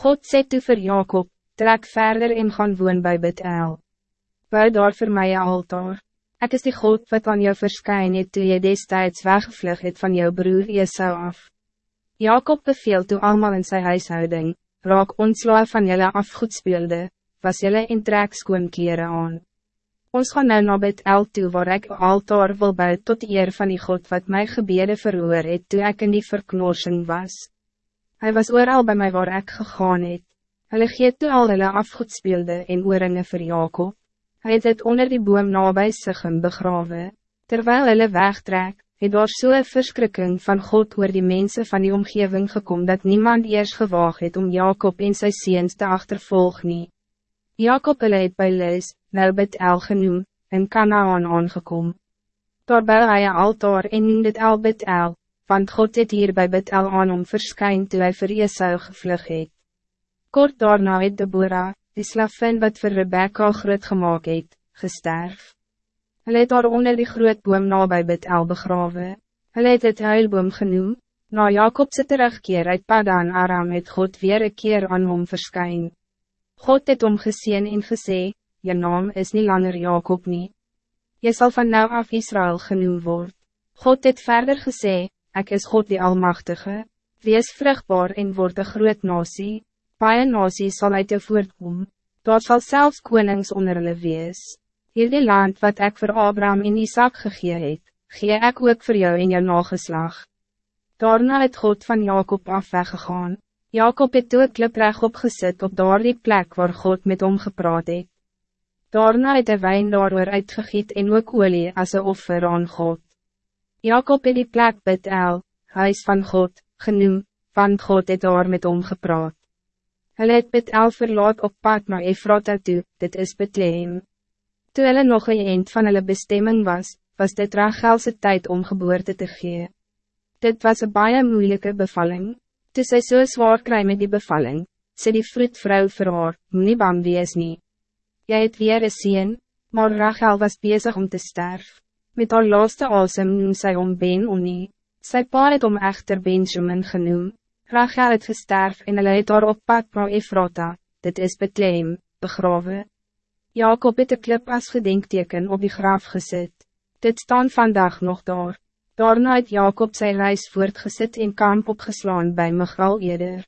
God sê toe vir Jacob, trek verder en gaan woon bij Bethel. Bou daar vir my een altaar. Ek is die God wat aan jou verskyn het toe jy destijds weggevlug het van jou broer Esau af. Jacob beveel toe allemaal in sy huishouding, raak ontslaan van jelle afgoedspeelde, was jelle in trek skoon aan. Ons gaan nou na Bethel toe waar ek altaar wil bou tot eer van die God wat my gebede verhoor het toe ek in die verknorsing was. Hij was ooral bij mij waar ik gegaan het. Hulle gee toe al hulle afgoedspeelde en oorringe vir Jacob. Hy het het onder die boom nabij Sichem begrawe. Terwijl hulle wegtrek, het daar so'n verskrikking van God oor die mensen van die omgeving gekomen dat niemand eers gewaag het om Jacob en sy seens te achtervolg nie. Jacob hulle het by Lis, nou bet El genoem, in Canaan aangekom. Daar bou hy een altaar en noem dit El bet El, want God het hier bij Bethel aan om verskyn toe hy vir Esau gevlug het. Kort daarna het Deborah, die slavin wat vir Rebecca groot gemaakt het, gesterf. Hulle het daar onder die groot boom na by Bethel begrawe. Hulle het het huilboom genoem, na Jacobse terugkeer uit Padan Aram het God weer een keer aan hom verskyn. God het om gezien en gesê, je naam is niet langer Jacob nie. Je zal van nou af Israël genoemd worden. God het verder gezegd, ik is God die Almachtige, wees vruchtbaar en word een groot nasie, paie nasie sal uit jou voortkom, daar sal selfs konings onder hulle wees. Hier die land wat ik voor Abraham in Isaac gegee het, gee ek ook voor jou in jou nageslag. Daarna het God van Jacob af weggegaan, Jacob het toe klipreg opgesit op daar die plek waar God met hom gepraat het. Daarna het hy wijn daar uitgegiet en ook olie as een offer aan God. Jacob het die plek Bethel, huis van God, genoem, van God het daar met hom gepraat. Hulle het Bethel verlaat op pad naar Efrata toe, dit is Bethlehem. Toe hulle nog een eind van hulle bestemming was, was dit Rachelse tijd om geboorte te gee. Dit was een baie moeilijke bevalling. Toe sy so zwaar kry met die bevalling, sê die vroedvrou vir haar, nie bang wees nie. Jy het weer een sien, maar Rachel was bezig om te sterven. Met haar laaste asem noem sy om Ben Oni. Sy pa het om echter Benjamin genoem. Rachel het gesterf en hulle het haar op pad na Efrata, dit is Bethlehem, begrawe. Jacob het een klip as gedenkteken op die graaf gezet. Dit staan vandaag nog daar. Daarna het Jacob sy reis voortgezet en kamp opgeslaan bij Michal Eder.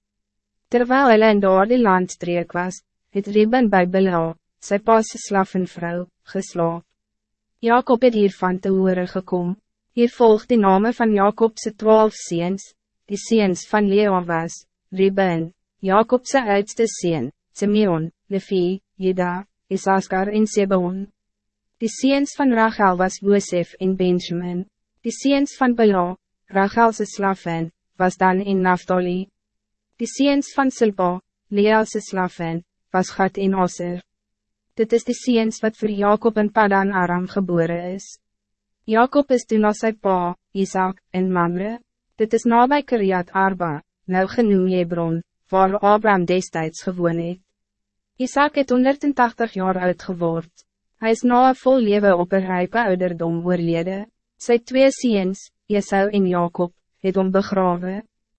Terwijl hulle in daar die landstreek was, het Reben bij Bila, sy pa's slavenvrou, geslaap. Jacob het hiervan te horen gekom. Hier volgt de name van Jacobse twaalf ziens. Die ziens van Leo was, Reuben, Jacobse oudste zien, Simeon, Levi, Juda, Isaskar en Zebon. Die ziens van Rachel was Joseph en Benjamin. Die ziens van Bela, Rachelse slaven, was dan in Naftali. Die ziens van Silpa, Leelse slaven, was Gad in Osser. Dit is de seens wat voor Jacob en Padan Aram geboren is. Jacob is toen als zijn pa, Isaac, en Mamre. Dit is nabij Kiriat Arba, nou genoem Hebron, waar Abraham destijds gewoon het. Isaac het 180 jaar oud geword. Hij is na een vol leven op een rijpe ouderdom oorlede. Sy twee seens, Esau en Jacob, het om begraven.